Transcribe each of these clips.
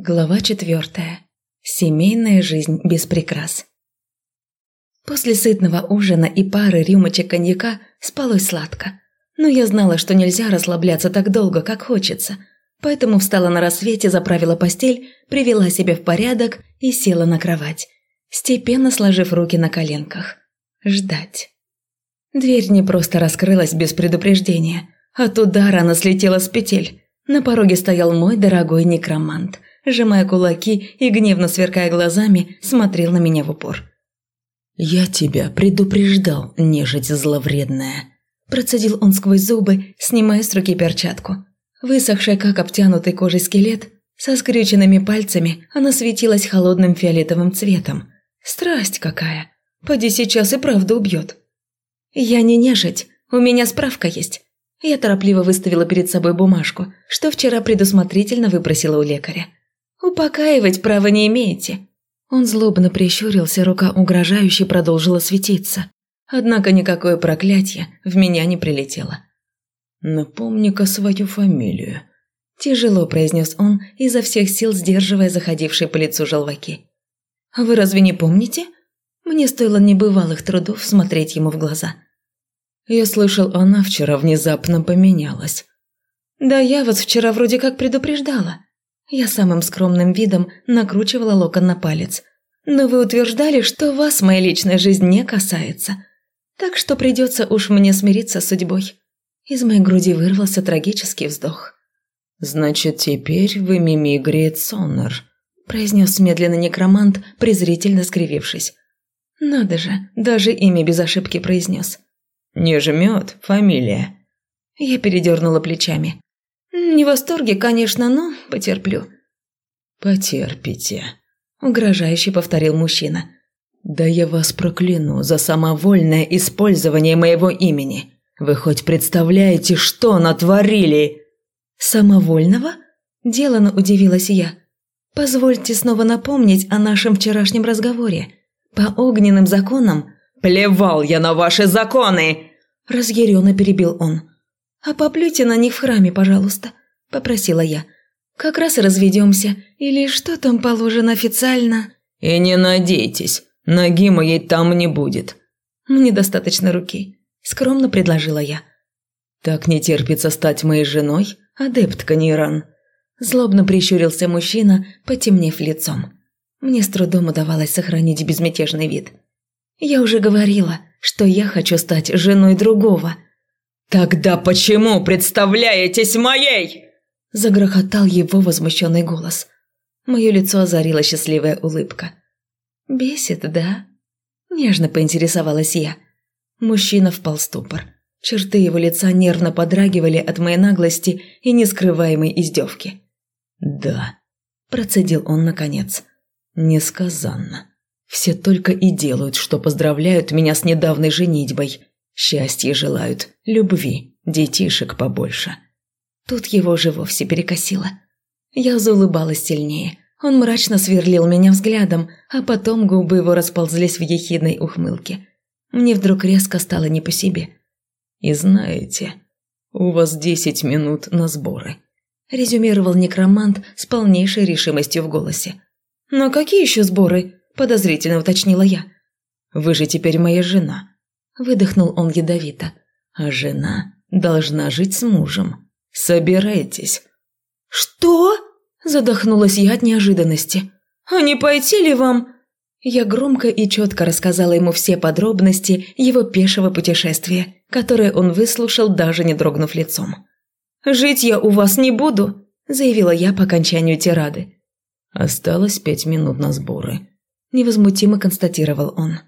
Глава четвертая. Семейная жизнь без прикрас. После сытного ужина и пары рюмочек коньяка спалось сладко. Но я знала, что нельзя расслабляться так долго, как хочется. Поэтому встала на рассвете, заправила постель, привела себя в порядок и села на кровать, степенно сложив руки на коленках. Ждать. Дверь не просто раскрылась без предупреждения. От удара она слетела с петель. На пороге стоял мой дорогой некромант – сжимая кулаки и гневно сверкая глазами, смотрел на меня в упор. «Я тебя предупреждал, нежить зловредная», – процедил он сквозь зубы, снимая с руки перчатку. Высохшая, как обтянутый кожей скелет, со скрюченными пальцами она светилась холодным фиолетовым цветом. Страсть какая! Поди сейчас и правда убьет. «Я не нежить, у меня справка есть». Я торопливо выставила перед собой бумажку, что вчера предусмотрительно выбросила у лекаря. «Упокаивать права не имеете». Он злобно прищурился, рука угрожающе продолжила светиться. Однако никакое проклятие в меня не прилетело. «Напомни-ка свою фамилию», – тяжело произнес он, изо всех сил сдерживая заходившие по лицу желваки. «А вы разве не помните?» Мне стоило небывалых трудов смотреть ему в глаза. «Я слышал, она вчера внезапно поменялась». «Да я вас вчера вроде как предупреждала. Я самым скромным видом накручивала локон на палец. «Но вы утверждали, что вас моя личная жизнь не касается. Так что придется уж мне смириться с судьбой». Из моей груди вырвался трагический вздох. «Значит, теперь вы Мими Гриетсонер», – произнес медленно некромант, презрительно скривившись. «Надо же, даже имя без ошибки произнес». «Не жмет фамилия». Я передернула плечами. «Не в восторге, конечно, но потерплю». «Потерпите», – угрожающе повторил мужчина. «Да я вас прокляну за самовольное использование моего имени. Вы хоть представляете, что натворили?» «Самовольного?» – делано удивилась я. «Позвольте снова напомнить о нашем вчерашнем разговоре. По огненным законам...» «Плевал я на ваши законы!» – разъяренно перебил он. «А поплюйте на них в храме, пожалуйста», – попросила я. «Как раз и разведемся. Или что там положено официально?» «И не надейтесь, ноги моей там не будет». «Мне достаточно руки», – скромно предложила я. «Так не терпится стать моей женой, адепт Каниран?» Злобно прищурился мужчина, потемнев лицом. Мне с трудом удавалось сохранить безмятежный вид. «Я уже говорила, что я хочу стать женой другого», – «Тогда почему представляетесь моей?» Загрохотал его возмущенный голос. Мое лицо озарила счастливая улыбка. «Бесит, да?» Нежно поинтересовалась я. Мужчина впал в ступор. Черты его лица нервно подрагивали от моей наглости и нескрываемой издевки. «Да», – процедил он наконец. «Несказанно. Все только и делают, что поздравляют меня с недавней женитьбой. Счастья желают, любви, детишек побольше. Тут его же вовсе перекосило. Я заулыбалась сильнее. Он мрачно сверлил меня взглядом, а потом губы его расползлись в ехидной ухмылке. Мне вдруг резко стало не по себе. «И знаете, у вас десять минут на сборы», – резюмировал некромант с полнейшей решимостью в голосе. «Но какие еще сборы?» – подозрительно уточнила я. «Вы же теперь моя жена. Выдохнул он ядовито. А жена должна жить с мужем. Собирайтесь. Что? Задохнулась я от неожиданности. А не пойти ли вам? Я громко и четко рассказала ему все подробности его пешего путешествия, которое он выслушал, даже не дрогнув лицом. «Жить я у вас не буду», – заявила я по окончанию тирады. «Осталось пять минут на сборы», – невозмутимо констатировал он.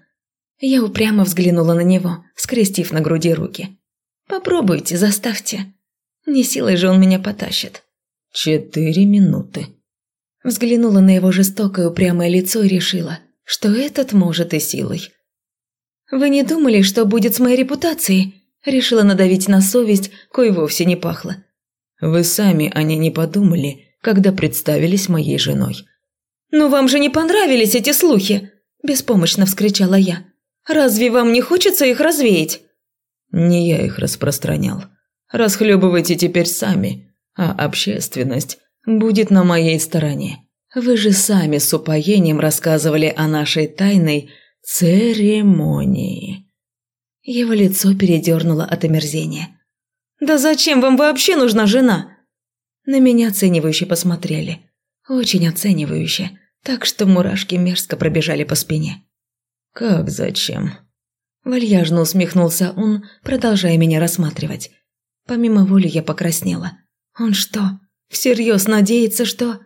Я упрямо взглянула на него, скрестив на груди руки. «Попробуйте, заставьте. Не силой же он меня потащит». «Четыре минуты». Взглянула на его жестокое упрямое лицо и решила, что этот может и силой. «Вы не думали, что будет с моей репутацией?» Решила надавить на совесть, кой вовсе не пахло. «Вы сами о ней не подумали, когда представились моей женой». «Но вам же не понравились эти слухи!» – беспомощно вскричала я. Разве вам не хочется их развеять?» «Не я их распространял. Расхлебывайте теперь сами, а общественность будет на моей стороне. Вы же сами с упоением рассказывали о нашей тайной церемонии». Его лицо передернуло от омерзения. «Да зачем вам вообще нужна жена?» На меня оценивающе посмотрели. Очень оценивающе, так что мурашки мерзко пробежали по спине. «Как зачем?» Вальяжно усмехнулся он, продолжая меня рассматривать. Помимо воли я покраснела. Он что, всерьез надеется, что...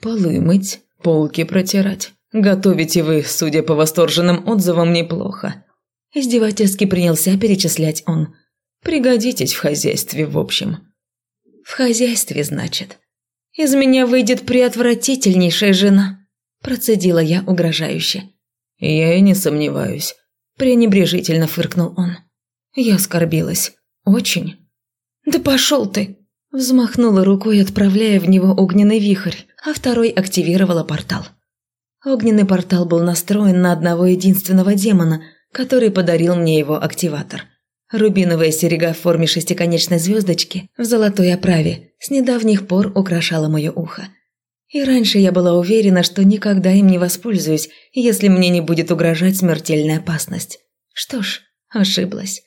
Полы мыть, полки протирать. Готовите вы, судя по восторженным отзывам, неплохо. Издевательски принялся перечислять он. Пригодитесь в хозяйстве в общем. В хозяйстве, значит. Из меня выйдет преотвратительнейшая жена. Процедила я угрожающе. Я и не сомневаюсь. Пренебрежительно фыркнул он. Я оскорбилась. Очень. «Да пошел ты!» Взмахнула рукой, отправляя в него огненный вихрь, а второй активировала портал. Огненный портал был настроен на одного единственного демона, который подарил мне его активатор. Рубиновая серега в форме шестиконечной звездочки в золотой оправе с недавних пор украшала мое ухо. И раньше я была уверена, что никогда им не воспользуюсь, если мне не будет угрожать смертельная опасность. Что ж, ошиблась.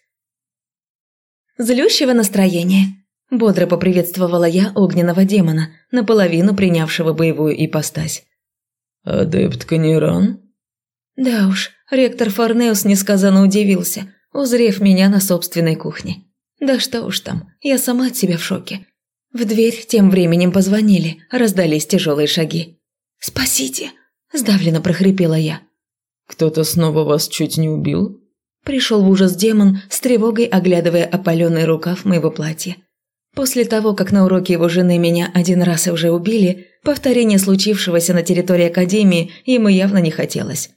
«Злющего настроения!» – бодро поприветствовала я огненного демона, наполовину принявшего боевую ипостась. «Адепт Каниран?» Да уж, ректор Форнеус несказанно удивился, узрев меня на собственной кухне. Да что уж там, я сама от себя в шоке. В дверь тем временем позвонили, раздались тяжелые шаги. «Спасите!» – сдавленно прохрипела я. «Кто-то снова вас чуть не убил?» Пришел в ужас демон, с тревогой оглядывая опаленный рукав моего платья. После того, как на уроке его жены меня один раз уже убили, повторение случившегося на территории Академии ему явно не хотелось.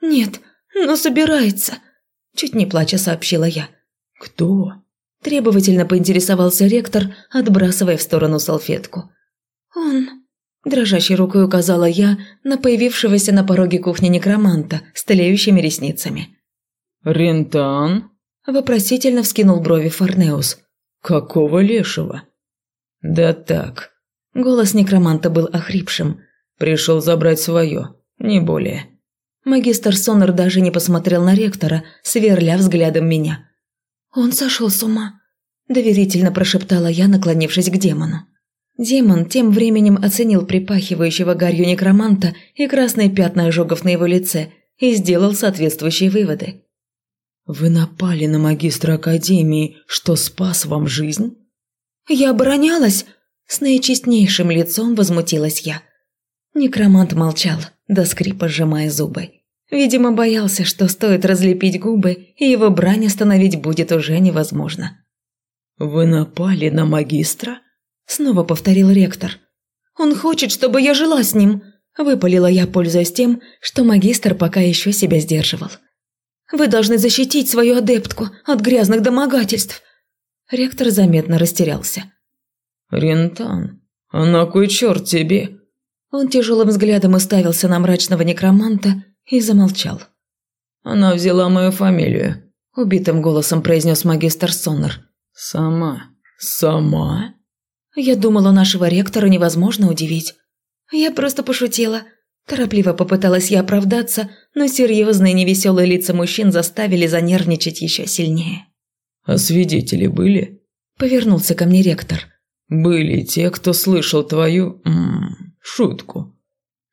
«Нет, но собирается», – чуть не плача сообщила я. «Кто?» – требовательно поинтересовался ректор, отбрасывая в сторону салфетку. «Он...» – дрожащей рукой указала я на появившегося на пороге кухни некроманта с тлеющими ресницами. «Рентан?» – вопросительно вскинул брови Форнеус. «Какого лешего?» «Да так». Голос некроманта был охрипшим. «Пришел забрать свое, не более». Магистр Сонор даже не посмотрел на ректора, сверля взглядом меня. «Он сошел с ума», – доверительно прошептала я, наклонившись к демону. Демон тем временем оценил припахивающего гарью некроманта и красные пятна ожогов на его лице и сделал соответствующие выводы. «Вы напали на магистра Академии, что спас вам жизнь?» «Я оборонялась!» С наичестнейшим лицом возмутилась я. Некромант молчал, до скрипа сжимая зубы. Видимо, боялся, что стоит разлепить губы, и его брань остановить будет уже невозможно. «Вы напали на магистра?» Снова повторил ректор. «Он хочет, чтобы я жила с ним», – выпалила я, пользуясь тем, что магистр пока еще себя сдерживал. Вы должны защитить свою адептку от грязных домогательств». Ректор заметно растерялся. «Рентан, а на кой черт тебе?» Он тяжелым взглядом уставился на мрачного некроманта и замолчал. «Она взяла мою фамилию», – убитым голосом произнес магистр Соннер. «Сама? Сама?» Я думала, нашего ректора невозможно удивить. Я просто пошутила. Торопливо попыталась я оправдаться, но серьезные невеселые лица мужчин заставили занервничать еще сильнее. «А свидетели были?» Повернулся ко мне ректор. «Были те, кто слышал твою... М -м, шутку».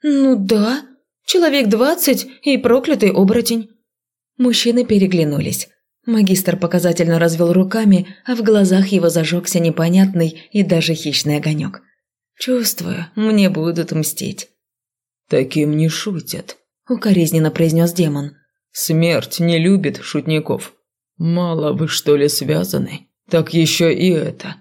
«Ну да, человек двадцать и проклятый оборотень». Мужчины переглянулись. Магистр показательно развел руками, а в глазах его зажегся непонятный и даже хищный огонек. «Чувствую, мне будут мстить». «Таким не шутят», – укоризненно произнес демон. «Смерть не любит шутников. Мало вы, что ли, связаны? Так еще и это».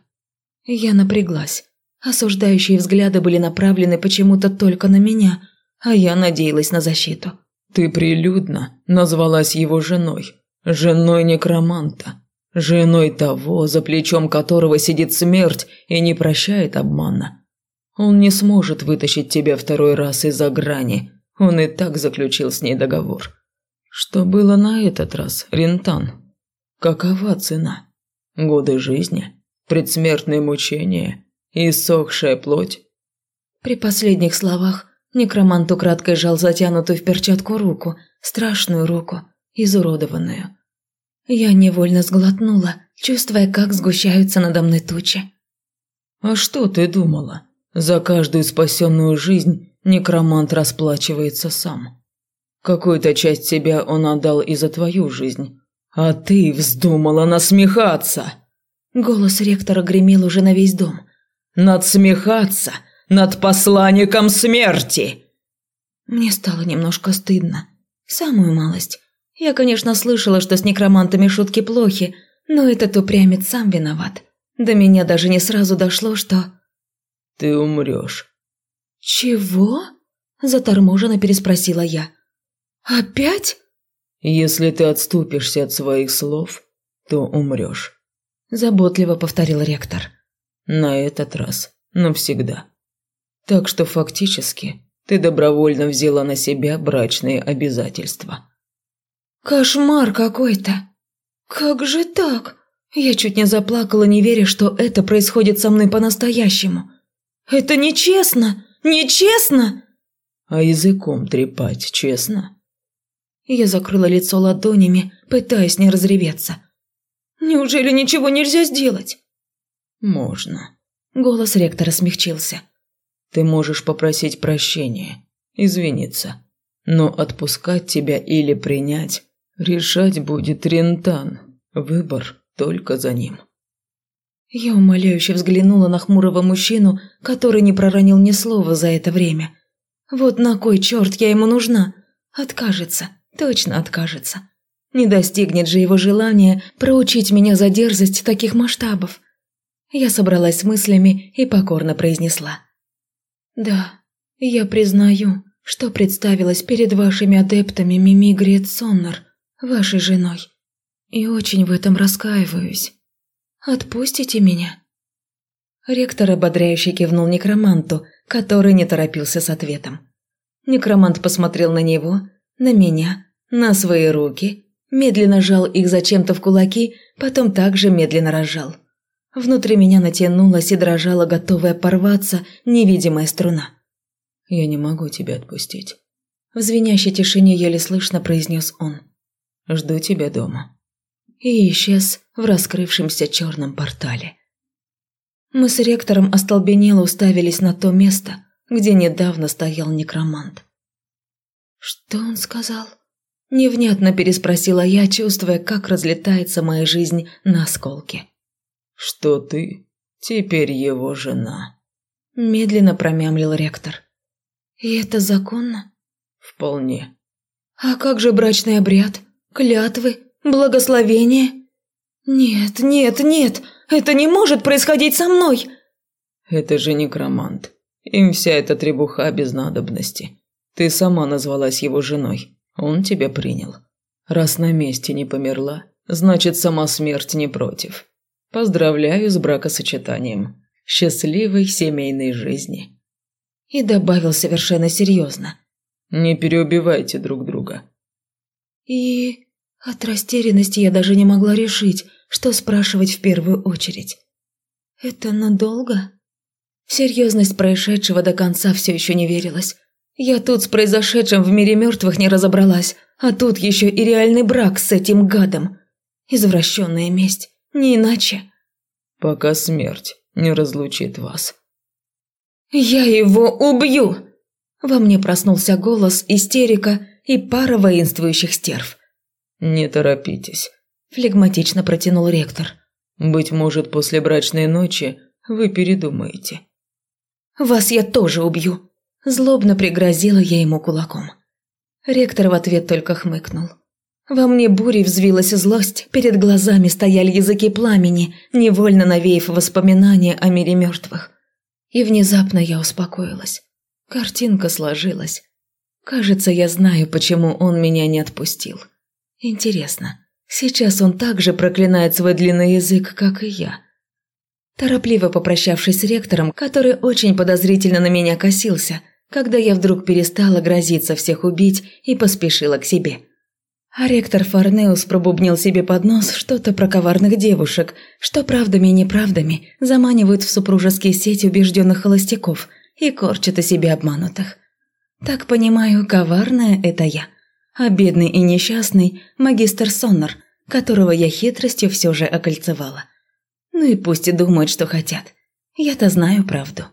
Я напряглась. Осуждающие взгляды были направлены почему-то только на меня, а я надеялась на защиту. «Ты прилюдно назвалась его женой, женой некроманта, женой того, за плечом которого сидит смерть и не прощает обмана. Он не сможет вытащить тебя второй раз из-за грани. Он и так заключил с ней договор. Что было на этот раз, Рентан? Какова цена? Годы жизни? Предсмертные мучения? Иссохшая плоть? При последних словах Некромант украдкой жал затянутую в перчатку руку, страшную руку, изуродованную. Я невольно сглотнула, чувствуя, как сгущаются надо мной тучи. «А что ты думала? За каждую спасенную жизнь некромант расплачивается сам. Какую-то часть себя он отдал и за твою жизнь. А ты вздумала насмехаться!» Голос ректора гремел уже на весь дом. «Надсмехаться над посланником смерти!» Мне стало немножко стыдно. Самую малость. Я, конечно, слышала, что с некромантами шутки плохи, но этот упрямец сам виноват. До меня даже не сразу дошло, что... «Ты умрешь». «Чего?» – заторможенно переспросила я. «Опять?» «Если ты отступишься от своих слов, то умрешь», – заботливо повторил ректор. «На этот раз, навсегда. Так что фактически ты добровольно взяла на себя брачные обязательства». «Кошмар какой-то! Как же так?» Я чуть не заплакала, не веря, что это происходит со мной по-настоящему. «Это нечестно! Нечестно!» «А языком трепать честно?» Я закрыла лицо ладонями, пытаясь не разреветься. «Неужели ничего нельзя сделать?» «Можно». Голос ректора смягчился. «Ты можешь попросить прощения, извиниться, но отпускать тебя или принять решать будет Рентан. Выбор только за ним». Я умоляюще взглянула на хмурого мужчину, который не проронил ни слова за это время. Вот на кой черт я ему нужна? Откажется. Точно откажется. Не достигнет же его желания проучить меня за дерзость таких масштабов. Я собралась с мыслями и покорно произнесла. «Да, я признаю, что представилась перед вашими адептами Мими Грет Соннер, вашей женой, и очень в этом раскаиваюсь. Отпустите меня». Ректор ободряюще кивнул некроманту, который не торопился с ответом. Некромант посмотрел на него, на меня, на свои руки, медленно жал их зачем-то в кулаки, потом также медленно разжал. Внутри меня натянулась и дрожала, готовая порваться, невидимая струна. «Я не могу тебя отпустить», – в звенящей тишине еле слышно произнес он. «Жду тебя дома». И исчез в раскрывшемся черном портале. Мы с ректором остолбенело уставились на то место, где недавно стоял некромант. «Что он сказал?» Невнятно переспросила я, чувствуя, как разлетается моя жизнь на осколки. «Что ты теперь его жена?» Медленно промямлил ректор. «И это законно?» «Вполне». «А как же брачный обряд? Клятвы? Благословение?» «Нет, нет, нет! Это не может происходить со мной!» «Это же некромант. Им вся эта требуха без надобности. Ты сама назвалась его женой. Он тебя принял. Раз на месте не померла, значит, сама смерть не против. Поздравляю с бракосочетанием. Счастливой семейной жизни». И добавил совершенно серьезно. «Не переубивайте друг друга». И от растерянности я даже не могла решить, что спрашивать в первую очередь. «Это надолго?» Серьезность происшедшего до конца все еще не верилась. Я тут с произошедшим в мире мертвых не разобралась, а тут еще и реальный брак с этим гадом. Извращенная месть, не иначе. Пока смерть не разлучит вас. «Я его убью!» Во мне проснулся голос, истерика и пара воинствующих стерв. «Не торопитесь», – флегматично протянул ректор. «Быть может, после брачной ночи вы передумаете». «Вас я тоже убью», Злобно пригрозила я ему кулаком. Ректор в ответ только хмыкнул. Во мне бурей взвилась злость, перед глазами стояли языки пламени, невольно навеяв воспоминания о мире мертвых. И внезапно я успокоилась. Картинка сложилась. Кажется, я знаю, почему он меня не отпустил. Интересно, сейчас он также проклинает свой длинный язык, как и я. Торопливо попрощавшись с ректором, который очень подозрительно на меня косился, когда я вдруг перестала грозиться всех убить и поспешила к себе. А ректор Форнеус пробубнил себе под нос что-то про коварных девушек, что правдами и неправдами заманивают в супружеские сети убежденных холостяков и корчат о себе обманутых. Так понимаю, коварная это я, а бедный и несчастный магистр Соннер, которого я хитростью все же окольцевала. Ну и пусть и думают, что хотят. Я-то знаю правду.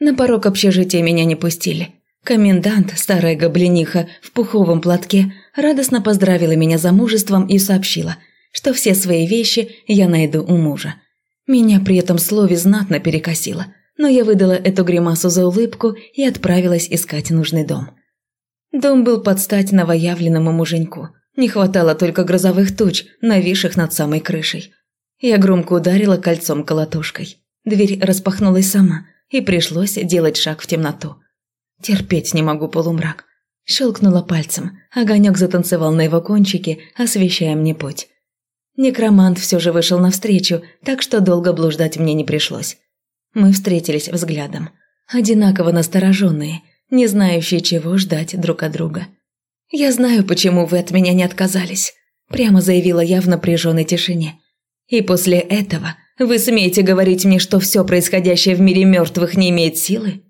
На порог общежития меня не пустили. Комендант, старая гоблениха в пуховом платке, радостно поздравила меня замужеством и сообщила, что все свои вещи я найду у мужа. Меня при этом слове знатно перекосило, но я выдала эту гримасу за улыбку и отправилась искать нужный дом. Дом был под стать новоявленному муженьку. Не хватало только грозовых туч, нависших над самой крышей. Я громко ударила кольцом колотушкой. Дверь распахнулась сама, и пришлось делать шаг в темноту. Терпеть не могу полумрак. Щелкнула пальцем, огонек затанцевал на его кончике, освещая мне путь. Некромант все же вышел навстречу, так что долго блуждать мне не пришлось. Мы встретились взглядом. Одинаково настороженные, не знающие, чего ждать друг от друга. «Я знаю, почему вы от меня не отказались», – прямо заявила я в напряженной тишине. «И после этого вы смеете говорить мне, что все происходящее в мире мертвых не имеет силы?»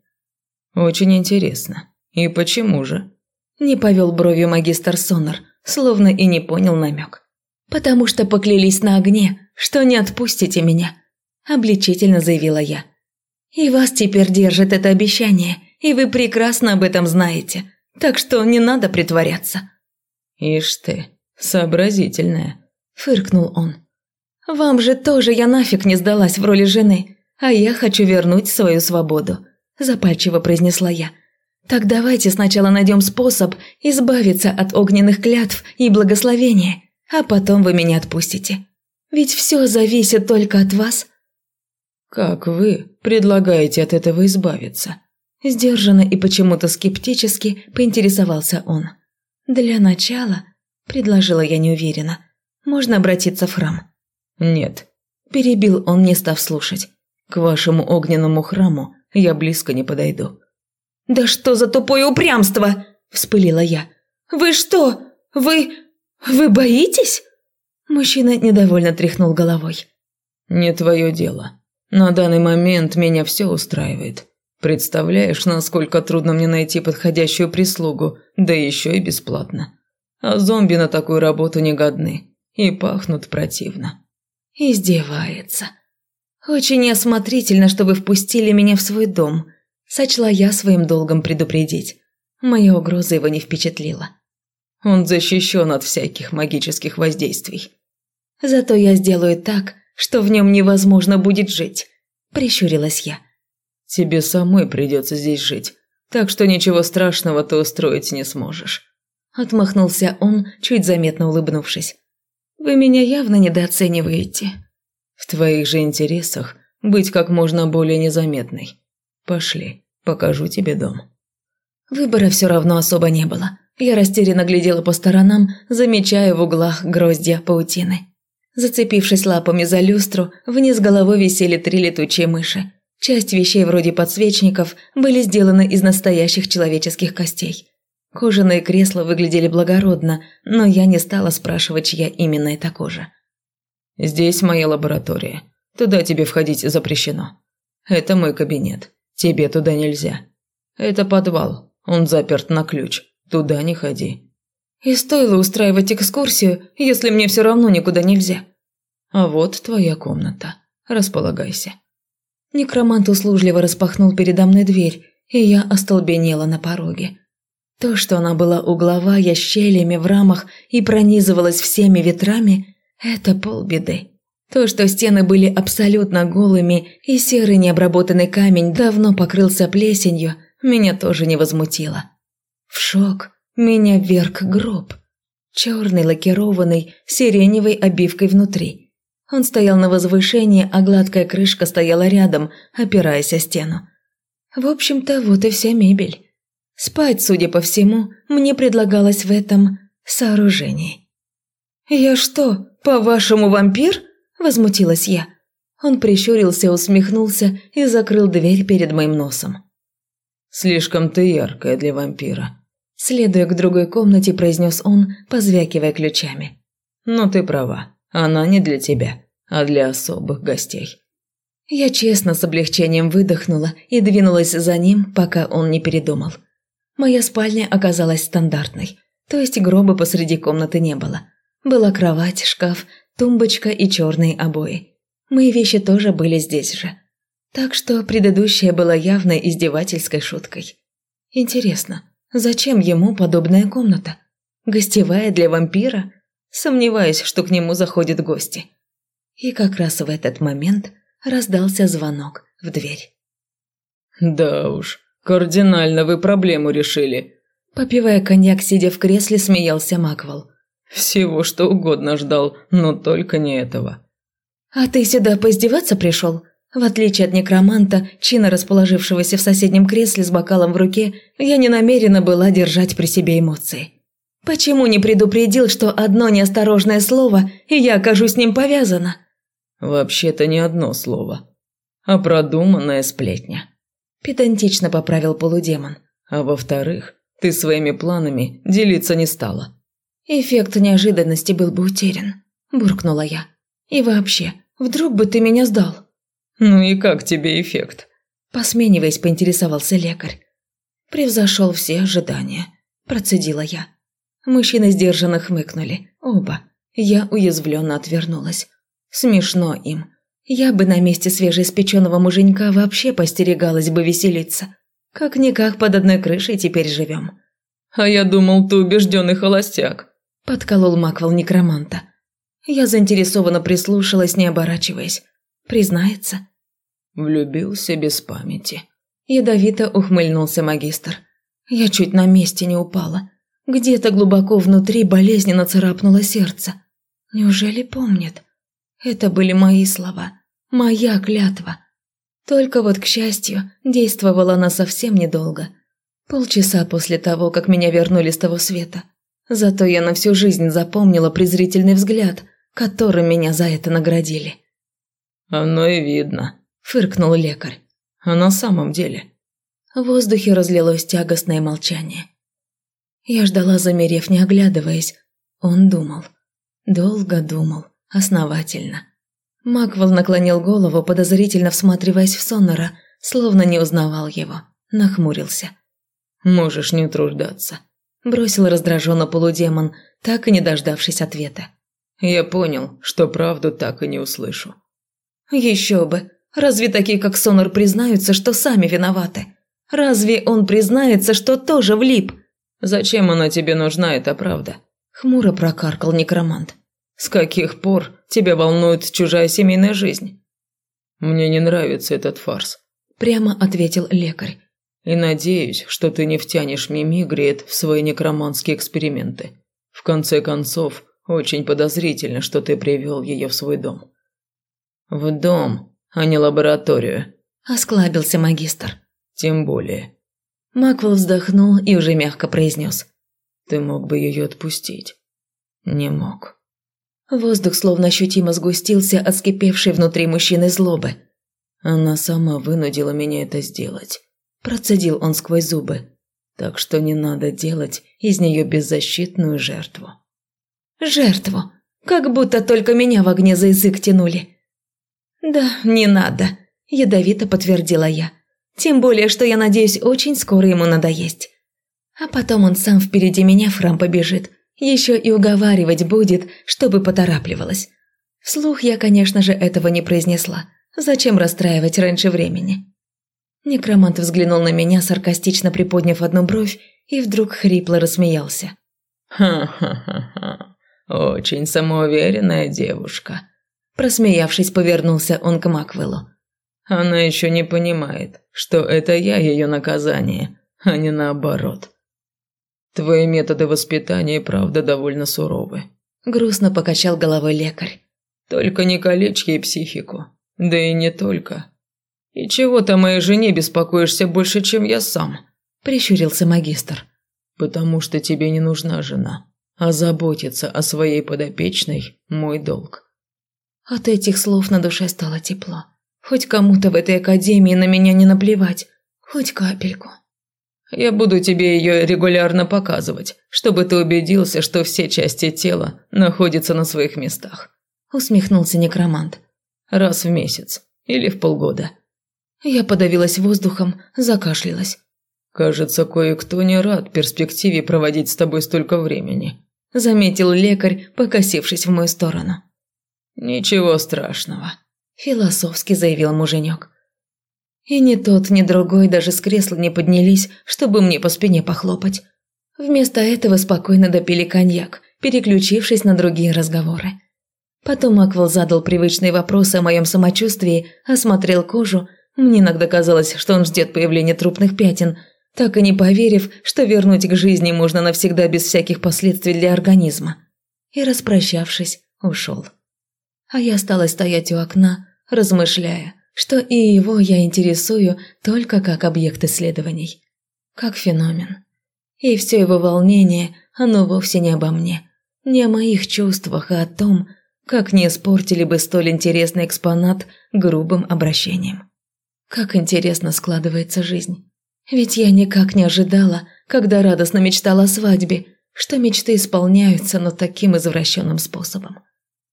«Очень интересно. И почему же?» Не повел бровью магистр Сонор, словно и не понял намек. «Потому что поклялись на огне, что не отпустите меня», – обличительно заявила я. «И вас теперь держит это обещание, и вы прекрасно об этом знаете, так что не надо притворяться». «Ишь ты, сообразительная», – фыркнул он. «Вам же тоже я нафиг не сдалась в роли жены, а я хочу вернуть свою свободу», – запальчиво произнесла я. «Так давайте сначала найдем способ избавиться от огненных клятв и благословения, а потом вы меня отпустите. Ведь все зависит только от вас». «Как вы предлагаете от этого избавиться?» Сдержанно и почему-то скептически поинтересовался он. «Для начала», – предложила я неуверенно, – «можно обратиться в храм». «Нет», – перебил он, не став слушать. «К вашему огненному храму я близко не подойду». «Да что за тупое упрямство!» – вспылила я. «Вы что? Вы... вы боитесь?» Мужчина недовольно тряхнул головой. «Не твое дело. На данный момент меня все устраивает. Представляешь, насколько трудно мне найти подходящую прислугу, да еще и бесплатно. А зомби на такую работу не годны и пахнут противно». Издевается. Очень неосмотрительно, что вы впустили меня в свой дом. Сочла я своим долгом предупредить. Моя угроза его не впечатлила. Он защищен от всяких магических воздействий. Зато я сделаю так, что в нем невозможно будет жить. Прищурилась я. Тебе самой придется здесь жить, так что ничего страшного ты устроить не сможешь. Отмахнулся он, чуть заметно улыбнувшись. Вы меня явно недооцениваете. В твоих же интересах быть как можно более незаметной. Пошли, покажу тебе дом. Выбора все равно особо не было. Я растерянно глядела по сторонам, замечая в углах гроздья паутины. Зацепившись лапами за люстру, вниз головой висели три летучие мыши. Часть вещей вроде подсвечников были сделаны из настоящих человеческих костей. Кожаные кресла выглядели благородно, но я не стала спрашивать, чья именно эта кожа. «Здесь моя лаборатория. Туда тебе входить запрещено. Это мой кабинет. Тебе туда нельзя. Это подвал. Он заперт на ключ. Туда не ходи». «И стоило устраивать экскурсию, если мне все равно никуда нельзя». «А вот твоя комната. Располагайся». Некромант услужливо распахнул передо мной дверь, и я остолбенела на пороге. То, что она была угловая, щелями в рамах и пронизывалась всеми ветрами, это полбеды. То, что стены были абсолютно голыми и серый необработанный камень давно покрылся плесенью, меня тоже не возмутило. В шок меня вверг гроб. Черный, лакированный, сиреневой обивкой внутри – он стоял на возвышении, а гладкая крышка стояла рядом, опираясь о стену. В общем-то, вот и вся мебель. Спать, судя по всему, мне предлагалось в этом сооружении. «Я что, по-вашему, вампир?» – возмутилась я. Он прищурился, усмехнулся и закрыл дверь перед моим носом. «Слишком ты яркая для вампира», – следуя к другой комнате, произнес он, позвякивая ключами. «Но ты права. Она не для тебя, а для особых гостей». Я честно с облегчением выдохнула и двинулась за ним, пока он не передумал. Моя спальня оказалась стандартной, то есть гроба посреди комнаты не было. Была кровать, шкаф, тумбочка и черные обои. Мои вещи тоже были здесь же. Так что предыдущая была явной издевательской шуткой. Интересно, зачем ему подобная комната? Гостевая для вампира? Сомневаюсь, что к нему заходят гости. И как раз в этот момент раздался звонок в дверь. «Да уж, кардинально вы проблему решили», Попивая коньяк, сидя в кресле, смеялся Маквел. «Всего что угодно ждал, но только не этого». «А ты сюда поиздеваться пришел?» В отличие от некроманта, чина расположившегося в соседнем кресле с бокалом в руке, я не намерена была держать при себе эмоции. Почему не предупредил, что одно неосторожное слово, и я окажусь с ним повязана? Вообще-то не одно слово, а продуманная сплетня. Педантично поправил полудемон. А во-вторых, ты своими планами делиться не стала. Эффект неожиданности был бы утерян, буркнула я. И вообще, вдруг бы ты меня сдал? Ну и как тебе эффект? Посмениваясь, поинтересовался лекарь. Превзошел все ожидания, процедила я. Мужчины сдержанно хмыкнули, оба. Я уязвленно отвернулась. Смешно им. Я бы на месте свежеиспеченного муженька вообще постерегалась бы веселиться. Как-никак под одной крышей теперь живем. А я думал, ты убежденный холостяк. Подколол Маквел некроманта. Я заинтересованно прислушалась, не оборачиваясь. Признается. Влюбился без памяти. Ядовито ухмыльнулся магистр. Я чуть на месте не упала. Где-то глубоко внутри болезненно царапнуло сердце. Неужели помнит? Это были мои слова. Моя клятва. Только вот, к счастью, действовала она совсем недолго. Полчаса после того, как меня вернули с того света. Зато я на всю жизнь запомнила презрительный взгляд, которым меня за это наградили. «Оно и видно», – фыркнул лекарь. «А на самом деле?» В воздухе разлилось тягостное молчание. Я ждала, замерев, не оглядываясь. Он думал. Долго думал, основательно. Маквел наклонил голову, подозрительно всматриваясь в Сонора, словно не узнавал его. Нахмурился. «Можешь не утруждаться», – бросил раздраженно полудемон, так и не дождавшись ответа. «Я понял, что правду так и не услышу». «Еще бы! Разве такие, как Сонор, признаются, что сами виноваты? Разве он признается, что тоже влип?» «Зачем она тебе нужна, эта правда?» – хмуро прокаркал некромант. С каких пор тебя волнует чужая семейная жизнь? Мне не нравится этот фарс. Прямо ответил лекарь. И надеюсь, что ты не втянешь Мими Грет в свои некроманские эксперименты. В конце концов, очень подозрительно, что ты привел ее в свой дом. В дом, а не лабораторию. Осклабился магистр. Тем более. Маквел вздохнул и уже мягко произнес. Ты мог бы ее отпустить. Не мог. Воздух словно ощутимо сгустился от скипевшей внутри мужчины злобы. «Она сама вынудила меня это сделать», – процедил он сквозь зубы. «Так что не надо делать из нее беззащитную жертву». «Жертву? Как будто только меня в огне за язык тянули». «Да, не надо», – ядовито подтвердила я. «Тем более, что я надеюсь, очень скоро ему надоесть. А потом он сам впереди меня в храм побежит, еще и уговаривать будет, чтобы поторапливалась. Вслух я, конечно же, этого не произнесла. Зачем расстраивать раньше времени? Некромант взглянул на меня, саркастично приподняв одну бровь, и вдруг хрипло рассмеялся. «Ха-ха-ха-ха, очень самоуверенная девушка». Просмеявшись, повернулся он к Маквеллу. «Она еще не понимает, что это я ее наказание, а не наоборот». Твои методы воспитания и правда довольно суровы. Грустно покачал головой лекарь. Только не калечь ей психику. Да и не только. И чего ты моей жене беспокоишься больше, чем я сам? Прищурился магистр. Потому что тебе не нужна жена. А заботиться о своей подопечной – мой долг. От этих слов на душе стало тепло. Хоть кому-то в этой академии на меня не наплевать. Хоть капельку. Я буду тебе ее регулярно показывать, чтобы ты убедился, что все части тела находятся на своих местах. Усмехнулся некромант. Раз в месяц или в полгода. Я подавилась воздухом, закашлялась. Кажется, кое-кто не рад перспективе проводить с тобой столько времени», – заметил лекарь, покосившись в мою сторону. «Ничего страшного», – философски заявил муженек. И ни тот, ни другой даже с кресла не поднялись, чтобы мне по спине похлопать. Вместо этого спокойно допили коньяк, переключившись на другие разговоры. Потом Аквел задал привычные вопросы о моем самочувствии, осмотрел кожу. Мне иногда казалось, что он ждет появления трупных пятен, так и не поверив, что вернуть к жизни можно навсегда без всяких последствий для организма. И, распрощавшись, ушел. А я осталась стоять у окна, размышляя, что и его я интересую только как объект исследований, как феномен. И все его волнение, оно вовсе не обо мне, не о моих чувствах, а о том, как не испортили бы столь интересный экспонат грубым обращением. Как интересно складывается жизнь. Ведь я никак не ожидала, когда радостно мечтала о свадьбе, что мечты исполняются, но таким извращенным способом.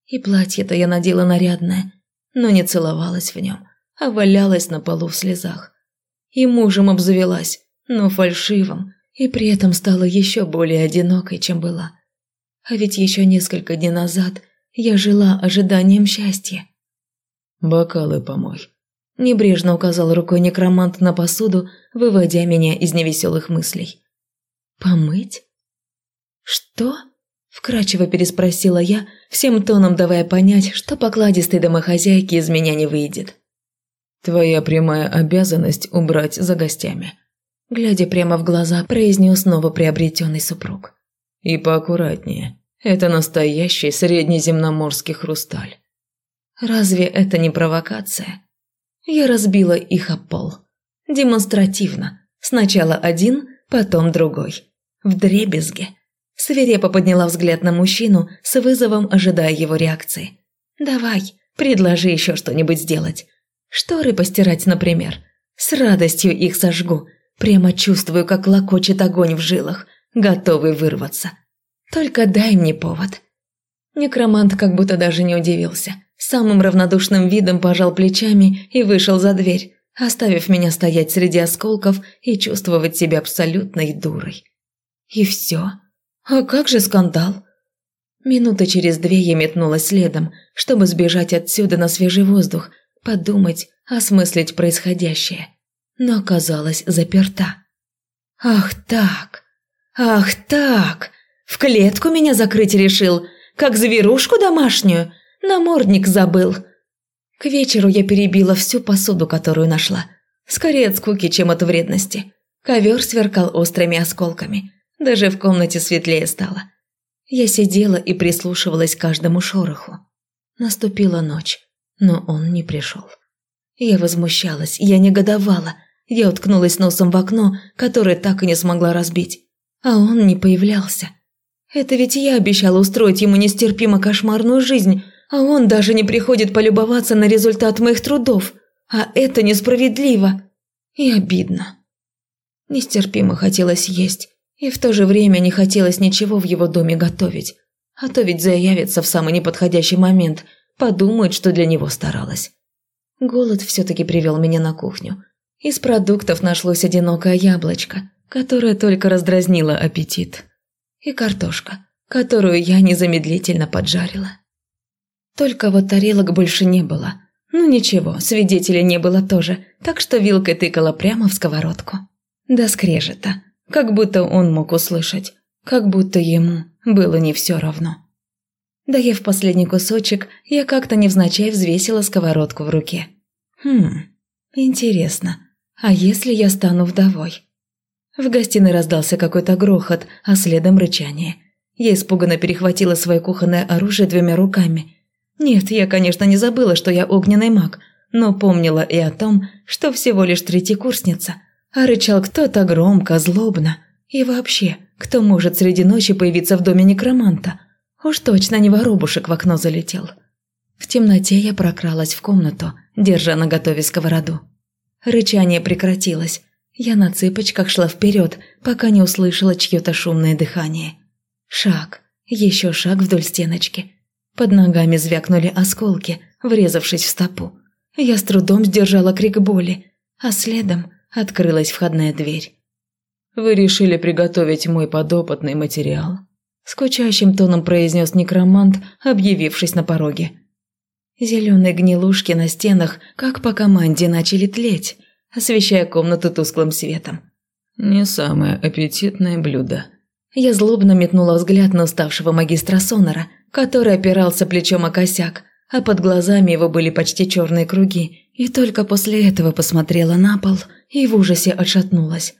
И платье-то я надела нарядное, но не целовалась в нем, а валялась на полу в слезах. И мужем обзавелась, но фальшивым, и при этом стала еще более одинокой, чем была. А ведь еще несколько дней назад – я жила ожиданием счастья. «Бокалы помой», – небрежно указал рукой некромант на посуду, выводя меня из невеселых мыслей. «Помыть?» «Что?» – вкрадчиво переспросила я, всем тоном давая понять, что покладистой домохозяйки из меня не выйдет. «Твоя прямая обязанность убрать за гостями», – глядя прямо в глаза, произнес новоприобретенный супруг. «И поаккуратнее». Это настоящий среднеземноморский хрусталь. Разве это не провокация? Я разбила их о пол. Демонстративно. Сначала один, потом другой. В дребезге. Свирепо подняла взгляд на мужчину, с вызовом ожидая его реакции. «Давай, предложи еще что-нибудь сделать. Шторы постирать, например. С радостью их сожгу. Прямо чувствую, как локочет огонь в жилах, готовый вырваться. Только дай мне повод». Некромант как будто даже не удивился. Самым равнодушным видом пожал плечами и вышел за дверь, оставив меня стоять среди осколков и чувствовать себя абсолютной дурой. И все. А как же скандал? Минуты через две я метнулась следом, чтобы сбежать отсюда на свежий воздух, подумать, осмыслить происходящее. Но оказалась заперта. «Ах так! Ах так!» В клетку меня закрыть решил, как зверушку домашнюю. Намордник забыл. К вечеру я перебила всю посуду, которую нашла. Скорее от скуки, чем от вредности. Ковер сверкал острыми осколками. Даже в комнате светлее стало. Я сидела и прислушивалась к каждому шороху. Наступила ночь, но он не пришел. Я возмущалась, я негодовала. Я уткнулась носом в окно, которое так и не смогла разбить. А он не появлялся. Это ведь я обещала устроить ему нестерпимо кошмарную жизнь, а он даже не приходит полюбоваться на результат моих трудов. А это несправедливо и обидно. Нестерпимо хотелось есть, и в то же время не хотелось ничего в его доме готовить. А то ведь заявится в самый неподходящий момент, подумает, что для него старалась. Голод все-таки привел меня на кухню. Из продуктов нашлось одинокое яблочко, которое только раздразнило аппетит и картошка, которую я незамедлительно поджарила. Только вот тарелок больше не было. Ну ничего, свидетеля не было тоже, так что вилкой тыкала прямо в сковородку. Да скрежета, как будто он мог услышать, как будто ему было не все равно. Доев последний кусочек, я как-то невзначай взвесила сковородку в руке. Хм, интересно, а если я стану вдовой? В гостиной раздался какой-то грохот, а следом рычание. Я испуганно перехватила свое кухонное оружие двумя руками. Нет, я, конечно, не забыла, что я огненный маг, но помнила и о том, что всего лишь третьекурсница. А рычал кто-то громко, злобно. И вообще, кто может среди ночи появиться в доме некроманта? Уж точно не воробушек в окно залетел. В темноте я прокралась в комнату, держа на готове сковороду. Рычание прекратилось, я на цыпочках шла вперед, пока не услышала чье-то шумное дыхание. Шаг, еще шаг вдоль стеночки. Под ногами звякнули осколки, врезавшись в стопу. Я с трудом сдержала крик боли, а следом открылась входная дверь. Вы решили приготовить мой подопытный материал. Скучающим тоном произнес некромант, объявившись на пороге. Зеленые гнилушки на стенах, как по команде, начали тлеть, освещая комнату тусклым светом. Не самое аппетитное блюдо. Я злобно метнула взгляд на уставшего магистра Сонора, который опирался плечом о косяк, а под глазами его были почти черные круги, и только после этого посмотрела на пол и в ужасе отшатнулась.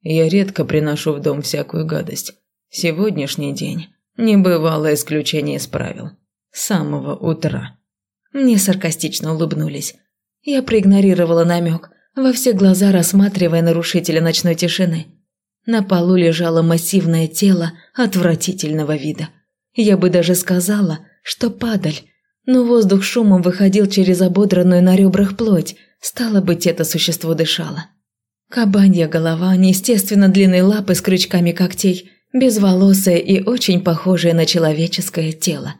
«Я редко приношу в дом всякую гадость. Сегодняшний день – небывалое исключение из правил. С самого утра». Мне саркастично улыбнулись. Я проигнорировала намек, во все глаза рассматривая нарушителя ночной тишины. На полу лежало массивное тело отвратительного вида. Я бы даже сказала, что падаль, но воздух шумом выходил через ободранную на ребрах плоть, стало быть, это существо дышало. Кабанья голова, неестественно длинные лапы с крючками когтей, безволосое и очень похожее на человеческое тело.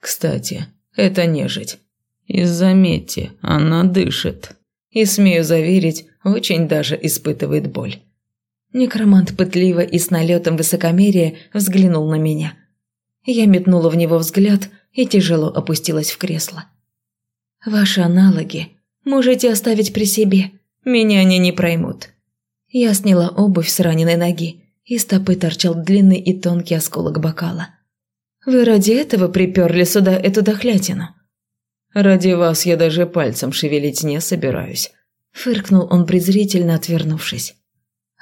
«Кстати, это нежить. И заметьте, она дышит. И, смею заверить, очень даже испытывает боль». Некромант пытливо и с налетом высокомерия взглянул на меня. Я метнула в него взгляд и тяжело опустилась в кресло. «Ваши аналоги можете оставить при себе, меня они не проймут». Я сняла обувь с раненой ноги, и стопы торчал длинный и тонкий осколок бокала. «Вы ради этого приперли сюда эту дохлятину?» «Ради вас я даже пальцем шевелить не собираюсь», – фыркнул он презрительно, отвернувшись.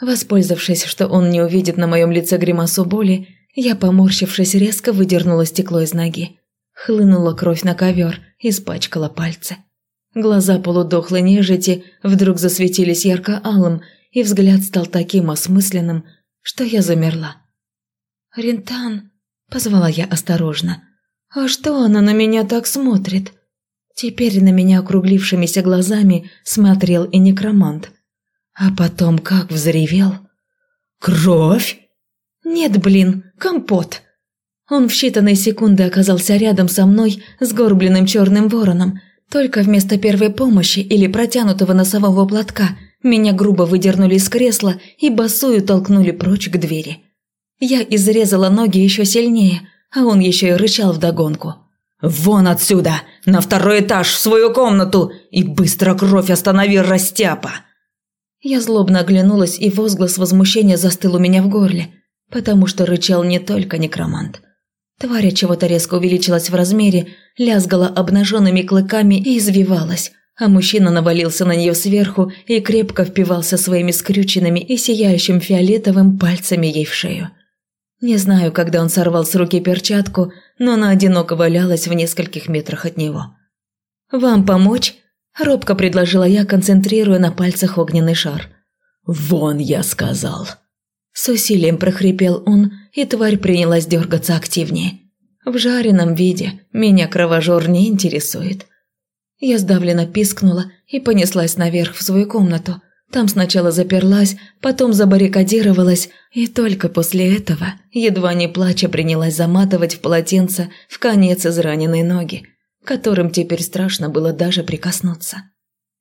Воспользовавшись, что он не увидит на моем лице гримасу боли, я, поморщившись, резко выдернула стекло из ноги. Хлынула кровь на ковер, испачкала пальцы. Глаза полудохлой нежити вдруг засветились ярко-алым, и взгляд стал таким осмысленным, что я замерла. «Рентан», – позвала я осторожно, – «а что она на меня так смотрит?» Теперь на меня округлившимися глазами смотрел и некромант. А потом как взревел. «Кровь?» «Нет, блин, компот!» Он в считанные секунды оказался рядом со мной с горбленным черным вороном. Только вместо первой помощи или протянутого носового платка меня грубо выдернули из кресла и босую толкнули прочь к двери. Я изрезала ноги еще сильнее, а он еще и рычал вдогонку. «Вон отсюда! На второй этаж, в свою комнату! И быстро кровь останови, растяпа!» Я злобно оглянулась, и возглас возмущения застыл у меня в горле потому что рычал не только некромант. Тварь чего-то резко увеличилась в размере, лязгала обнаженными клыками и извивалась, а мужчина навалился на нее сверху и крепко впивался своими скрюченными и сияющим фиолетовым пальцами ей в шею. Не знаю, когда он сорвал с руки перчатку, но она одиноко валялась в нескольких метрах от него. «Вам помочь?» – робко предложила я, концентрируя на пальцах огненный шар. «Вон, я сказал!» С усилием прохрипел он, и тварь принялась дергаться активнее. В жареном виде меня кровожор не интересует. Я сдавленно пискнула и понеслась наверх в свою комнату. Там сначала заперлась, потом забаррикадировалась, и только после этого, едва не плача, принялась заматывать в полотенце в конец израненной ноги, которым теперь страшно было даже прикоснуться.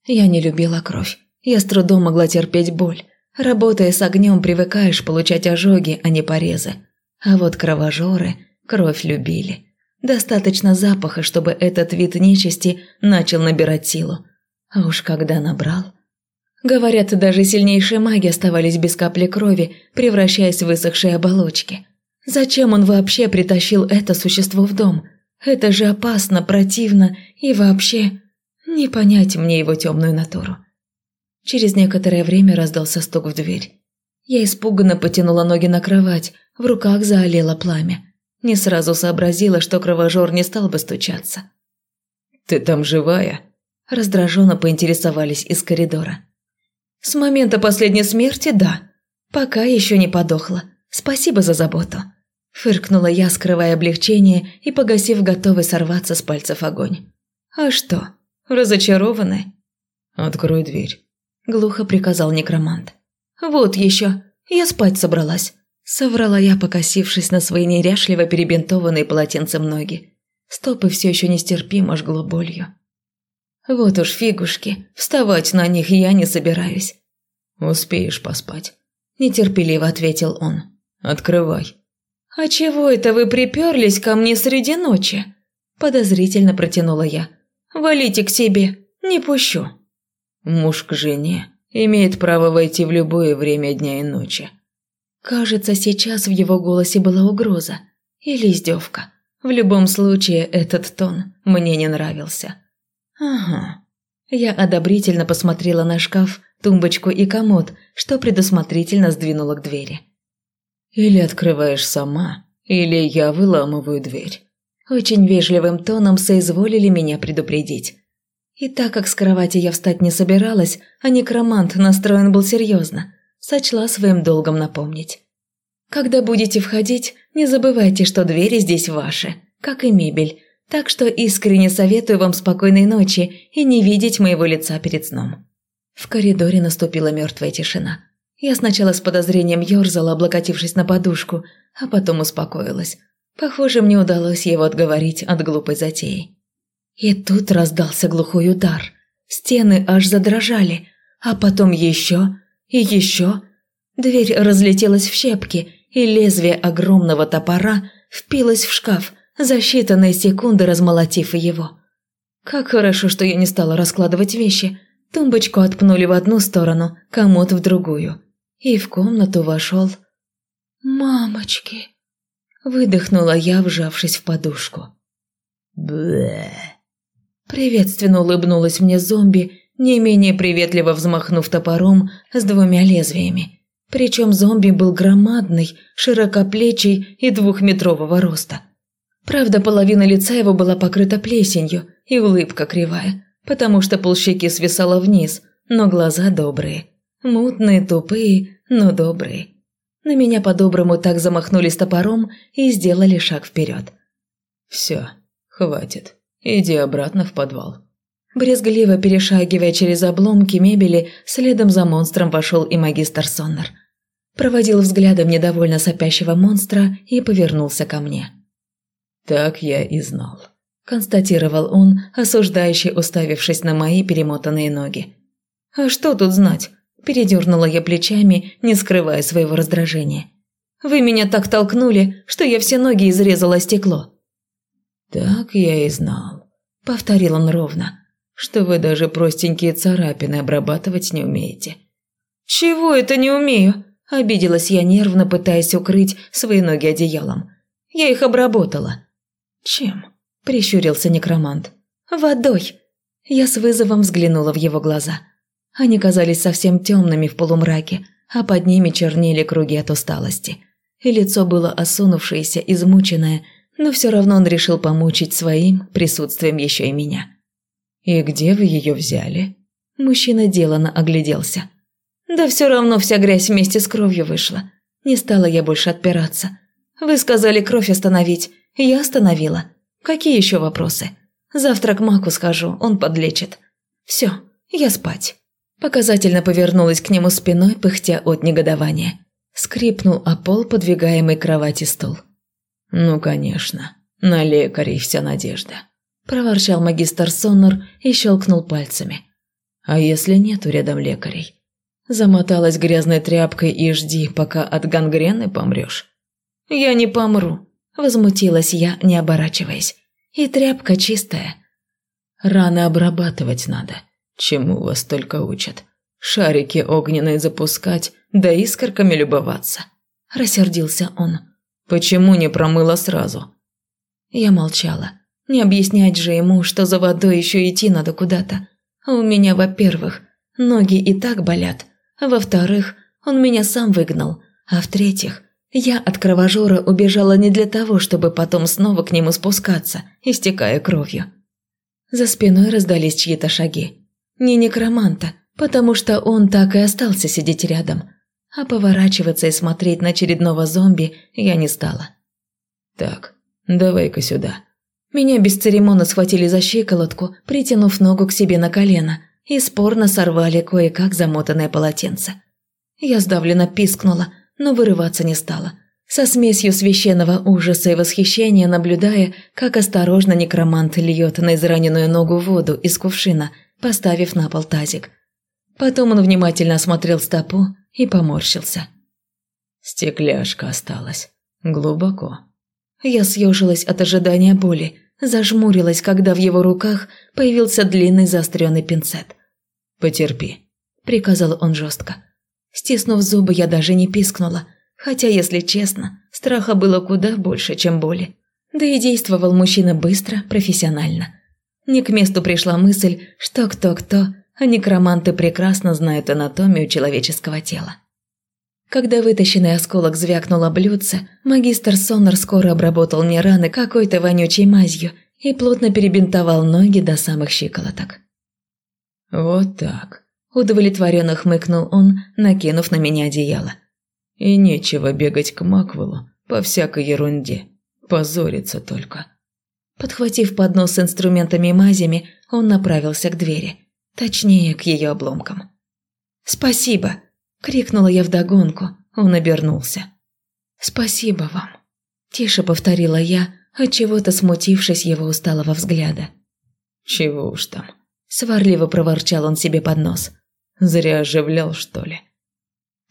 Я не любила кровь. Я с трудом могла терпеть боль. Работая с огнем, привыкаешь получать ожоги, а не порезы. А вот кровожоры кровь любили. Достаточно запаха, чтобы этот вид нечисти начал набирать силу. А уж когда набрал... Говорят, даже сильнейшие маги оставались без капли крови, превращаясь в высохшие оболочки. Зачем он вообще притащил это существо в дом? Это же опасно, противно и вообще... Не понять мне его темную натуру. Через некоторое время раздался стук в дверь. Я испуганно потянула ноги на кровать, в руках заолело пламя. Не сразу сообразила, что кровожор не стал бы стучаться. «Ты там живая?» Раздраженно поинтересовались из коридора. «С момента последней смерти – да. Пока еще не подохла. Спасибо за заботу». Фыркнула я, скрывая облегчение и погасив готовый сорваться с пальцев огонь. «А что, разочарованы?» «Открой дверь». – глухо приказал некромант. «Вот еще, я спать собралась», – соврала я, покосившись на свои неряшливо перебинтованные полотенцем ноги. Стопы все еще нестерпимо жгло болью. «Вот уж фигушки, вставать на них я не собираюсь». «Успеешь поспать. – нетерпеливо ответил он. «Открывай». «А чего это вы приперлись ко мне среди ночи?» – подозрительно протянула я. «Валите к себе, не пущу». Муж к жене имеет право войти в любое время дня и ночи. Кажется, сейчас в его голосе была угроза или издевка. В любом случае, этот тон мне не нравился. Ага. Я одобрительно посмотрела на шкаф, тумбочку и комод, что предусмотрительно сдвинула к двери. Или открываешь сама, или я выламываю дверь. Очень вежливым тоном соизволили меня предупредить. И так как с кровати я встать не собиралась, а некромант настроен был серьезно, сочла своим долгом напомнить. Когда будете входить, не забывайте, что двери здесь ваши, как и мебель, так что искренне советую вам спокойной ночи и не видеть моего лица перед сном. В коридоре наступила мертвая тишина. Я сначала с подозрением ерзала, облокотившись на подушку, а потом успокоилась. Похоже, мне удалось его отговорить от глупой затеи. И тут раздался глухой удар. Стены аж задрожали, а потом еще и еще. Дверь разлетелась в щепки, и лезвие огромного топора впилось в шкаф, за считанные секунды размолотив его. Как хорошо, что я не стала раскладывать вещи. Тумбочку отпнули в одну сторону, комод в другую. И в комнату вошел... «Мамочки!» Выдохнула я, вжавшись в подушку. Блэ. Приветственно улыбнулась мне зомби, не менее приветливо взмахнув топором с двумя лезвиями. Причем зомби был громадный, широкоплечий и двухметрового роста. Правда, половина лица его была покрыта плесенью и улыбка кривая, потому что полщеки свисала вниз, но глаза добрые. Мутные, тупые, но добрые. На меня по-доброму так замахнулись топором и сделали шаг вперед. «Все, хватит. Иди обратно в подвал». Брезгливо перешагивая через обломки мебели, следом за монстром вошел и магистр Соннер. Проводил взглядом недовольно сопящего монстра и повернулся ко мне. «Так я и знал», – констатировал он, осуждающий, уставившись на мои перемотанные ноги. «А что тут знать?» – передернула я плечами, не скрывая своего раздражения. «Вы меня так толкнули, что я все ноги изрезала стекло». «Так я и знал», – повторил он ровно, – «что вы даже простенькие царапины обрабатывать не умеете». «Чего это не умею?» – обиделась я нервно, пытаясь укрыть свои ноги одеялом. «Я их обработала». «Чем?» – прищурился некромант. «Водой». Я с вызовом взглянула в его глаза. Они казались совсем темными в полумраке, а под ними чернели круги от усталости. И лицо было осунувшееся, измученное, но все равно он решил помучить своим присутствием еще и меня. «И где вы ее взяли?» Мужчина делано огляделся. «Да все равно вся грязь вместе с кровью вышла. Не стала я больше отпираться. Вы сказали кровь остановить, я остановила. Какие еще вопросы? Завтра к Маку схожу, он подлечит. Все, я спать. Показательно повернулась к нему спиной, пыхтя от негодования. Скрипнул о пол подвигаемый кровати стул. «Ну, конечно, на лекарей вся надежда», – проворчал магистр Соннор и щелкнул пальцами. «А если нету рядом лекарей?» Замоталась грязной тряпкой и жди, пока от гангрены помрешь. «Я не помру», Возмутилась я, не оборачиваясь. И тряпка чистая. Рано обрабатывать надо. Чему вас только учат. Шарики огненные запускать, да искорками любоваться. Рассердился он. Почему не промыла сразу? Я молчала. Не объяснять же ему, что за водой еще идти надо куда-то. А у меня, во-первых, ноги и так болят. А во-вторых, он меня сам выгнал. А в-третьих, я от кровожора убежала не для того, чтобы потом снова к нему спускаться, истекая кровью. За спиной раздались чьи-то шаги. Не некроманта, потому что он так и остался сидеть рядом. А поворачиваться и смотреть на очередного зомби я не стала. «Так, давай-ка сюда». Меня без церемона схватили за щиколотку, притянув ногу к себе на колено, и спорно сорвали кое-как замотанное полотенце. Я сдавленно пискнула – но вырываться не стала. Со смесью священного ужаса и восхищения, наблюдая, как осторожно некромант льет на израненную ногу воду из кувшина, поставив на пол тазик. Потом он внимательно осмотрел стопу и поморщился. Стекляшка осталась. Глубоко. Я съежилась от ожидания боли, зажмурилась, когда в его руках появился длинный заостренный пинцет. «Потерпи», – приказал он жестко. Стиснув зубы, я даже не пискнула, хотя, если честно, страха было куда больше, чем боли. Да и действовал мужчина быстро, профессионально. Не к месту пришла мысль, что кто-кто, а некроманты прекрасно знают анатомию человеческого тела. Когда вытащенный осколок звякнул о блюдце, магистр Сонор скоро обработал мне раны какой-то вонючей мазью и плотно перебинтовал ноги до самых щиколоток. «Вот так», – удовлетворенно хмыкнул он, накинув на меня одеяло. «И нечего бегать к Маквеллу по всякой ерунде, позориться только». Подхватив поднос с инструментами и мазями, он направился к двери, точнее, к ее обломкам. «Спасибо!» Крикнула я вдогонку, он обернулся. «Спасибо вам», – тише повторила я, отчего-то смутившись его усталого взгляда. «Чего уж там», – сварливо проворчал он себе под нос. «Зря оживлял, что ли?»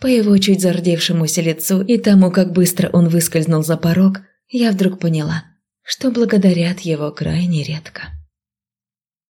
По его чуть зардевшемуся лицу и тому, как быстро он выскользнул за порог, я вдруг поняла, что благодарят его крайне редко.